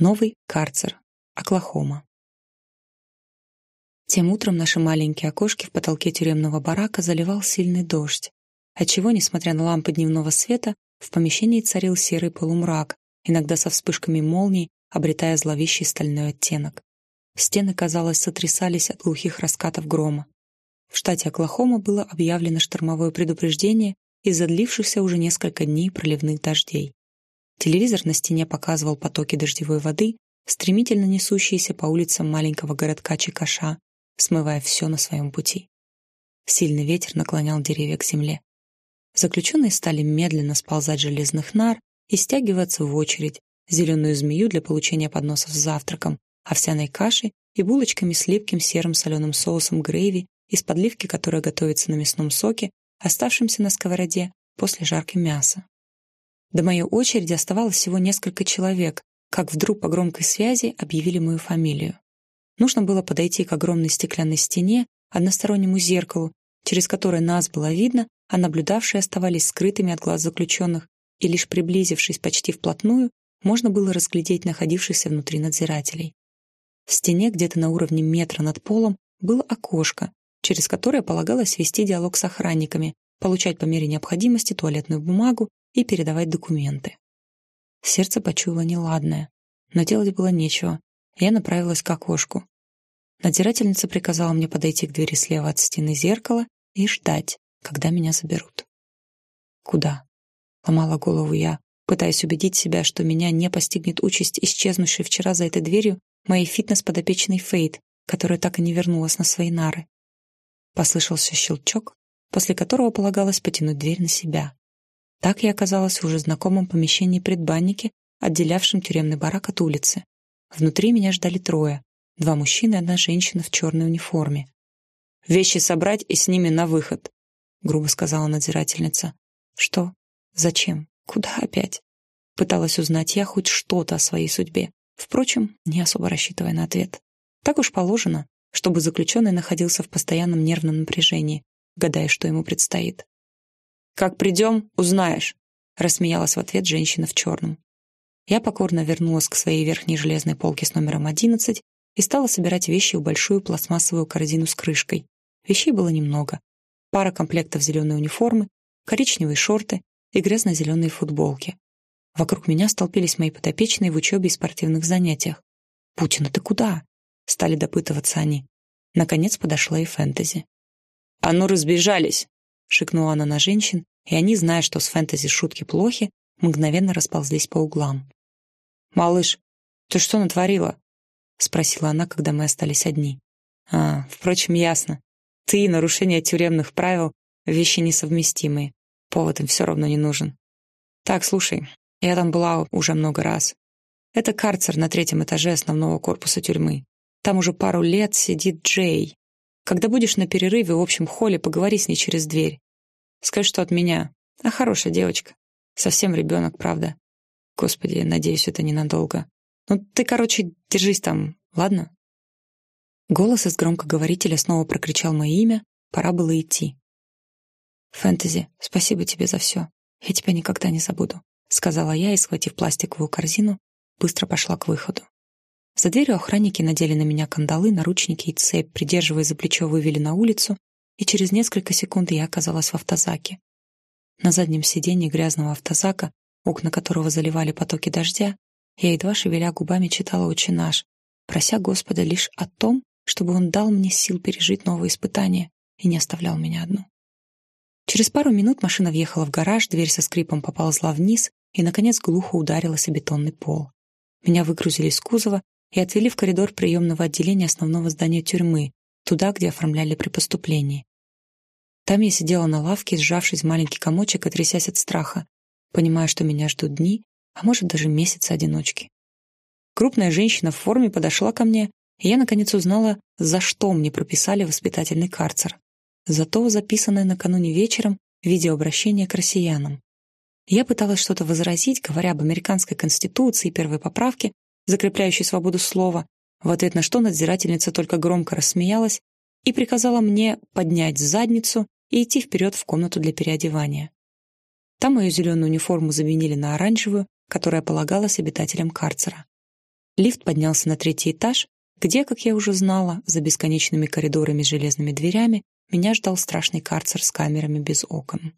Новый карцер. Оклахома. Тем утром наши маленькие окошки в потолке тюремного барака заливал сильный дождь, отчего, несмотря на лампы дневного света, в помещении царил серый полумрак, иногда со вспышками молний, обретая зловещий стальной оттенок. Стены, казалось, сотрясались от глухих раскатов грома. В штате Оклахома было объявлено штормовое предупреждение из-за длившихся уже несколько дней проливных дождей. Телевизор на стене показывал потоки дождевой воды, стремительно несущиеся по улицам маленького городка Чикаша, смывая все на своем пути. Сильный ветер наклонял деревья к земле. Заключенные стали медленно сползать железных нар и стягиваться в очередь, зеленую змею для получения подносов с завтраком, овсяной кашей и булочками с липким серым соленым соусом грейви из подливки, которая готовится на мясном соке, оставшемся на сковороде после жарки мяса. До моей очереди оставалось всего несколько человек, как вдруг по громкой связи объявили мою фамилию. Нужно было подойти к огромной стеклянной стене, одностороннему зеркалу, через которое нас было видно, а наблюдавшие оставались скрытыми от глаз заключенных, и лишь приблизившись почти вплотную, можно было разглядеть находившихся внутри надзирателей. В стене, где-то на уровне метра над полом, было окошко, через которое полагалось вести диалог с охранниками, получать по мере необходимости туалетную бумагу и передавать документы. Сердце почуяло неладное, но делать было нечего. Я направилась к окошку. Надзирательница приказала мне подойти к двери слева от стены зеркала и ждать, когда меня заберут. Куда? Ломала голову я, пытаясь убедить себя, что меня не постигнет участь исчезнувшей вчера за этой дверью моей фитнес-подопечной Фейт, которая так и не вернулась на свои нары. Послышался щелчок, после которого полагалось потянуть дверь на себя. Так я оказалась в уже знакомом помещении предбанники, отделявшем тюремный барак от улицы. Внутри меня ждали трое. Два мужчины и одна женщина в черной униформе. «Вещи собрать и с ними на выход», — грубо сказала надзирательница. «Что? Зачем? Куда опять?» Пыталась узнать я хоть что-то о своей судьбе. Впрочем, не особо рассчитывая на ответ. Так уж положено, чтобы заключенный находился в постоянном нервном напряжении, гадая, что ему предстоит. «Как придем, узнаешь», — рассмеялась в ответ женщина в черном. Я покорно вернулась к своей верхней железной полке с номером одиннадцать и стала собирать вещи в большую пластмассовую корзину с крышкой. Вещей было немного. Пара комплектов зеленой униформы, коричневые шорты и грязно-зеленые футболки. Вокруг меня столпились мои подопечные в учебе и спортивных занятиях. «Путина, ты куда?» — стали допытываться они. Наконец подошла и фэнтези. «А ну, разбежались!» — шикнула она на женщин, и они, зная, что с фэнтези шутки плохи, мгновенно расползлись по углам. «Малыш, ты что натворила?» — спросила она, когда мы остались одни. «А, впрочем, ясно. Ты и нарушение тюремных правил — вещи несовместимые. Повод им все равно не нужен. Так, слушай, я там была уже много раз. Это карцер на третьем этаже основного корпуса тюрьмы. Там уже пару лет сидит Джей. Когда будешь на перерыве в общем холле, поговори с ней через дверь. Скажи, что от меня. А хорошая девочка. Совсем ребенок, правда. Господи, надеюсь, это ненадолго. Ну, ты, короче, держись там, ладно? Голос из громкоговорителя снова прокричал мое имя. Пора было идти. «Фэнтези, спасибо тебе за все. Я тебя никогда не забуду», — сказала я и, схватив пластиковую корзину, быстро пошла к выходу. За дверью охранники надели на меня кандалы, наручники и цепь, придерживая за плечо, вывели на улицу, и через несколько секунд я оказалась в автозаке. На заднем сиденье грязного автозака, окна которого заливали потоки дождя, я, едва шевеля губами, читала «Отче наш», прося Господа лишь о том, чтобы Он дал мне сил пережить новые испытания и не оставлял меня одну. Через пару минут машина въехала в гараж, дверь со скрипом поползла вниз и, наконец, глухо ударилась о бетонный пол. Меня выгрузили из кузова и отвели в коридор приемного отделения основного здания тюрьмы, туда, где оформляли при поступлении. Там я сидела на лавке, сжавшись в маленький комочек и трясясь от страха, понимая, что меня ждут дни, а может даже месяцы одиночки. Крупная женщина в форме подошла ко мне, и я наконец узнала, за что мне прописали воспитательный карцер. За то, записанное накануне вечером видеообращение к россиянам. Я пыталась что-то возразить, говоря об американской конституции и первой поправке, закрепляющей свободу слова, в ответ на что надзирательница только громко рассмеялась и приказала мне поднять задницу и идти вперед в комнату для переодевания. Там мою зеленую униформу заменили на оранжевую, которая полагалась обитателям карцера. Лифт поднялся на третий этаж, где, как я уже знала, за бесконечными коридорами с железными дверями меня ждал страшный карцер с камерами без окон.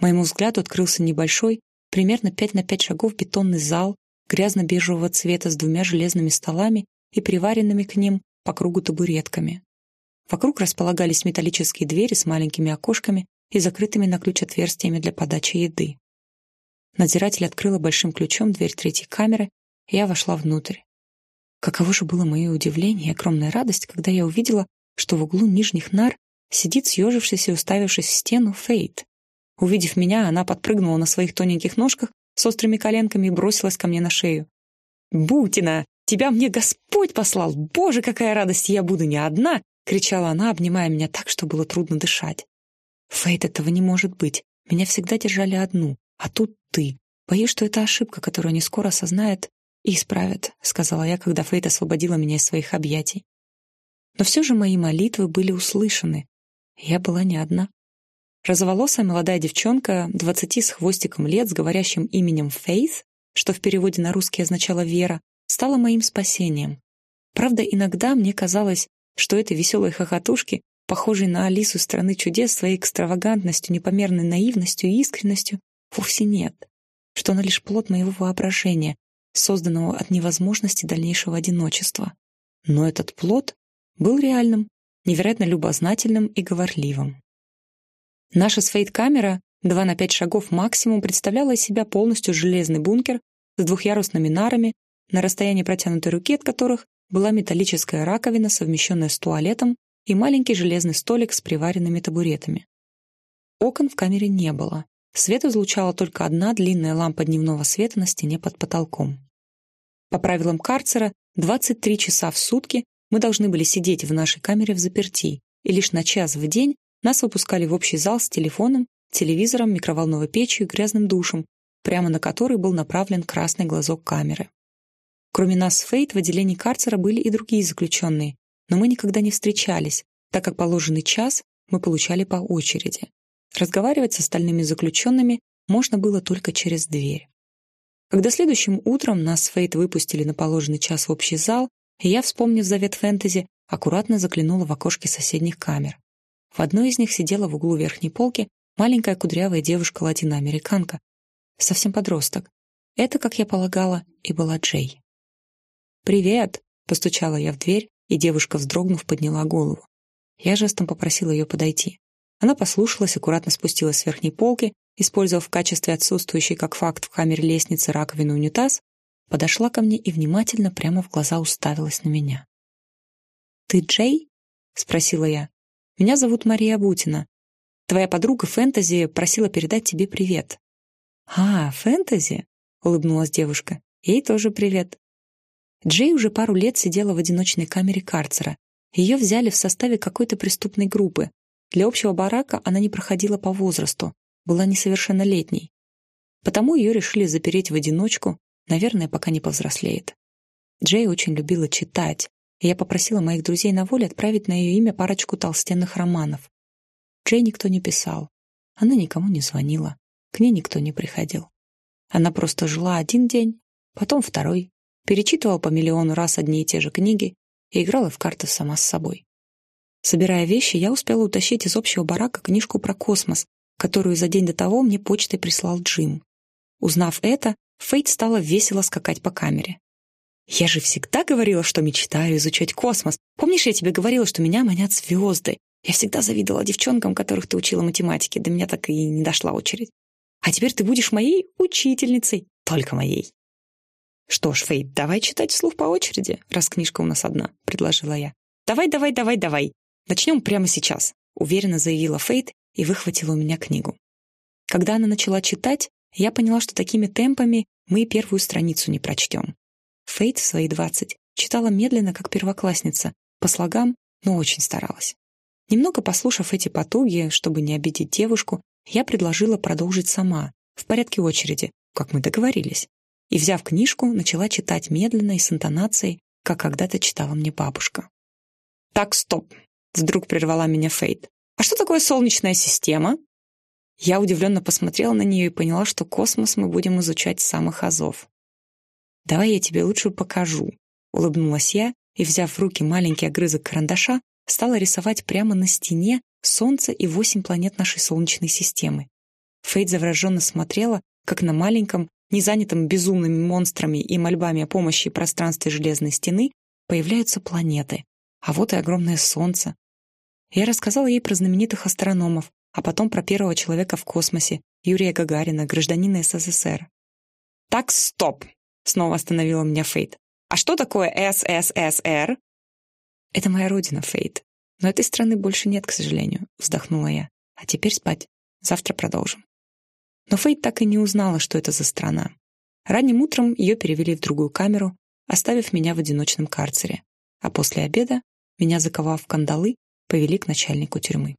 Моему взгляду открылся небольшой, примерно 5 на 5 шагов бетонный зал грязно-бежевого цвета с двумя железными столами и приваренными к ним по кругу табуретками. Вокруг располагались металлические двери с маленькими окошками и закрытыми на ключ отверстиями для подачи еды. Надзиратель открыла большим ключом дверь третьей камеры, и я вошла внутрь. Каково же было мое удивление и огромная радость, когда я увидела, что в углу нижних нар сидит съежившись и уставившись в стену Фейт. Увидев меня, она подпрыгнула на своих тоненьких ножках с острыми коленками и бросилась ко мне на шею. «Бутина, тебя мне Господь послал! Боже, какая радость! Я буду не одна!» — кричала она, обнимая меня так, что было трудно дышать. «Фейт, этого не может быть. Меня всегда держали одну, а тут ты. Боюсь, что это ошибка, которую они скоро осознают и исправят», — сказала я, когда Фейт освободила меня из своих объятий. Но все же мои молитвы были услышаны. Я была не одна. Розоволосая молодая девчонка, двадцати с хвостиком лет, с говорящим именем Фейс, что в переводе на русский означало «вера», стала моим спасением. Правда, иногда мне казалось, что этой веселой хохотушки, похожей на Алису страны чудес своей экстравагантностью, непомерной наивностью и искренностью, вовсе нет, что она лишь плод моего воображения, созданного от невозможности дальнейшего одиночества. Но этот плод был реальным, невероятно любознательным и говорливым. Наша сфейт-камера 2 на 5 шагов максимум представляла из себя полностью железный бункер с двухъярусными нарами, на расстоянии протянутой руки от которых была металлическая раковина, совмещенная с туалетом, и маленький железный столик с приваренными табуретами. Окон в камере не было. Свет излучала только одна длинная лампа дневного света на стене под потолком. По правилам карцера, 23 часа в сутки мы должны были сидеть в нашей камере в заперти, и лишь на час в день нас выпускали в общий зал с телефоном, телевизором, микроволновой печью и грязным душем, прямо на который был направлен красный глазок камеры. Кроме нас с Фейт в отделении карцера были и другие заключенные, но мы никогда не встречались, так как положенный час мы получали по очереди. Разговаривать с остальными заключенными можно было только через дверь. Когда следующим утром нас с Фейт выпустили на положенный час в общий зал, я, вспомнив завет фэнтези, аккуратно заглянула в окошки соседних камер. В одной из них сидела в углу верхней полки маленькая кудрявая девушка-латиноамериканка, совсем подросток. Это, как я полагала, и была Джей. «Привет!» — постучала я в дверь, и девушка, вздрогнув, подняла голову. Я жестом попросила ее подойти. Она послушалась, аккуратно спустилась с верхней полки, использовав в качестве отсутствующей как факт в камере лестницы раковину унитаз, подошла ко мне и внимательно прямо в глаза уставилась на меня. «Ты Джей?» — спросила я. «Меня зовут Мария Бутина. Твоя подруга Фэнтези просила передать тебе привет». «А, Фэнтези?» — улыбнулась девушка. «Ей тоже привет». Джей уже пару лет сидела в одиночной камере карцера. Ее взяли в составе какой-то преступной группы. Для общего барака она не проходила по возрасту, была несовершеннолетней. Потому ее решили запереть в одиночку Наверное, пока не повзрослеет. Джей очень любила читать, я попросила моих друзей на воле отправить на ее имя парочку толстенных романов. Джей никто не писал. Она никому не звонила. К ней никто не приходил. Она просто жила один день, потом второй, перечитывала по миллиону раз одни и те же книги и играла в карты сама с собой. Собирая вещи, я успела утащить из общего барака книжку про космос, которую за день до того мне почтой прислал Джим. Узнав это, Фейт стала весело скакать по камере. «Я же всегда говорила, что мечтаю изучать космос. Помнишь, я тебе говорила, что меня манят звезды? Я всегда завидовала девчонкам, которых ты учила математике, до меня так и не дошла очередь. А теперь ты будешь моей учительницей, только моей». «Что ж, Фейт, давай читать вслух по очереди, раз книжка у нас одна», — предложила я. «Давай, давай, давай, давай. Начнем прямо сейчас», — уверенно заявила Фейт и выхватила у меня книгу. Когда она начала читать, я поняла, что такими темпами мы первую страницу не прочтем. Фейт в свои двадцать читала медленно, как первоклассница, по слогам, но очень старалась. Немного послушав эти потуги, чтобы не обидеть девушку, я предложила продолжить сама, в порядке очереди, как мы договорились. И, взяв книжку, начала читать медленно и с интонацией, как когда-то читала мне бабушка. «Так, стоп!» — вдруг прервала меня Фейт. «А что такое Солнечная система?» Я удивленно посмотрела на нее и поняла, что космос мы будем изучать с самых азов. Давай я тебе лучше покажу. Улыбнулась я и, взяв в руки маленький огрызок карандаша, стала рисовать прямо на стене Солнце и восемь планет нашей Солнечной системы. Фейт завороженно смотрела, как на маленьком, незанятом безумными монстрами и мольбами о помощи пространстве Железной Стены появляются планеты. А вот и огромное Солнце. Я рассказала ей про знаменитых астрономов, а потом про первого человека в космосе, Юрия Гагарина, гражданина СССР. «Так, стоп!» — снова остановила меня Фейт. «А что такое СССР?» «Это моя родина, Фейт. Но этой страны больше нет, к сожалению», — вздохнула я. «А теперь спать. Завтра продолжим». Но Фейт так и не узнала, что это за страна. Ранним утром ее перевели в другую камеру, оставив меня в одиночном карцере. А после обеда, меня заковав в кандалы, повели к начальнику тюрьмы.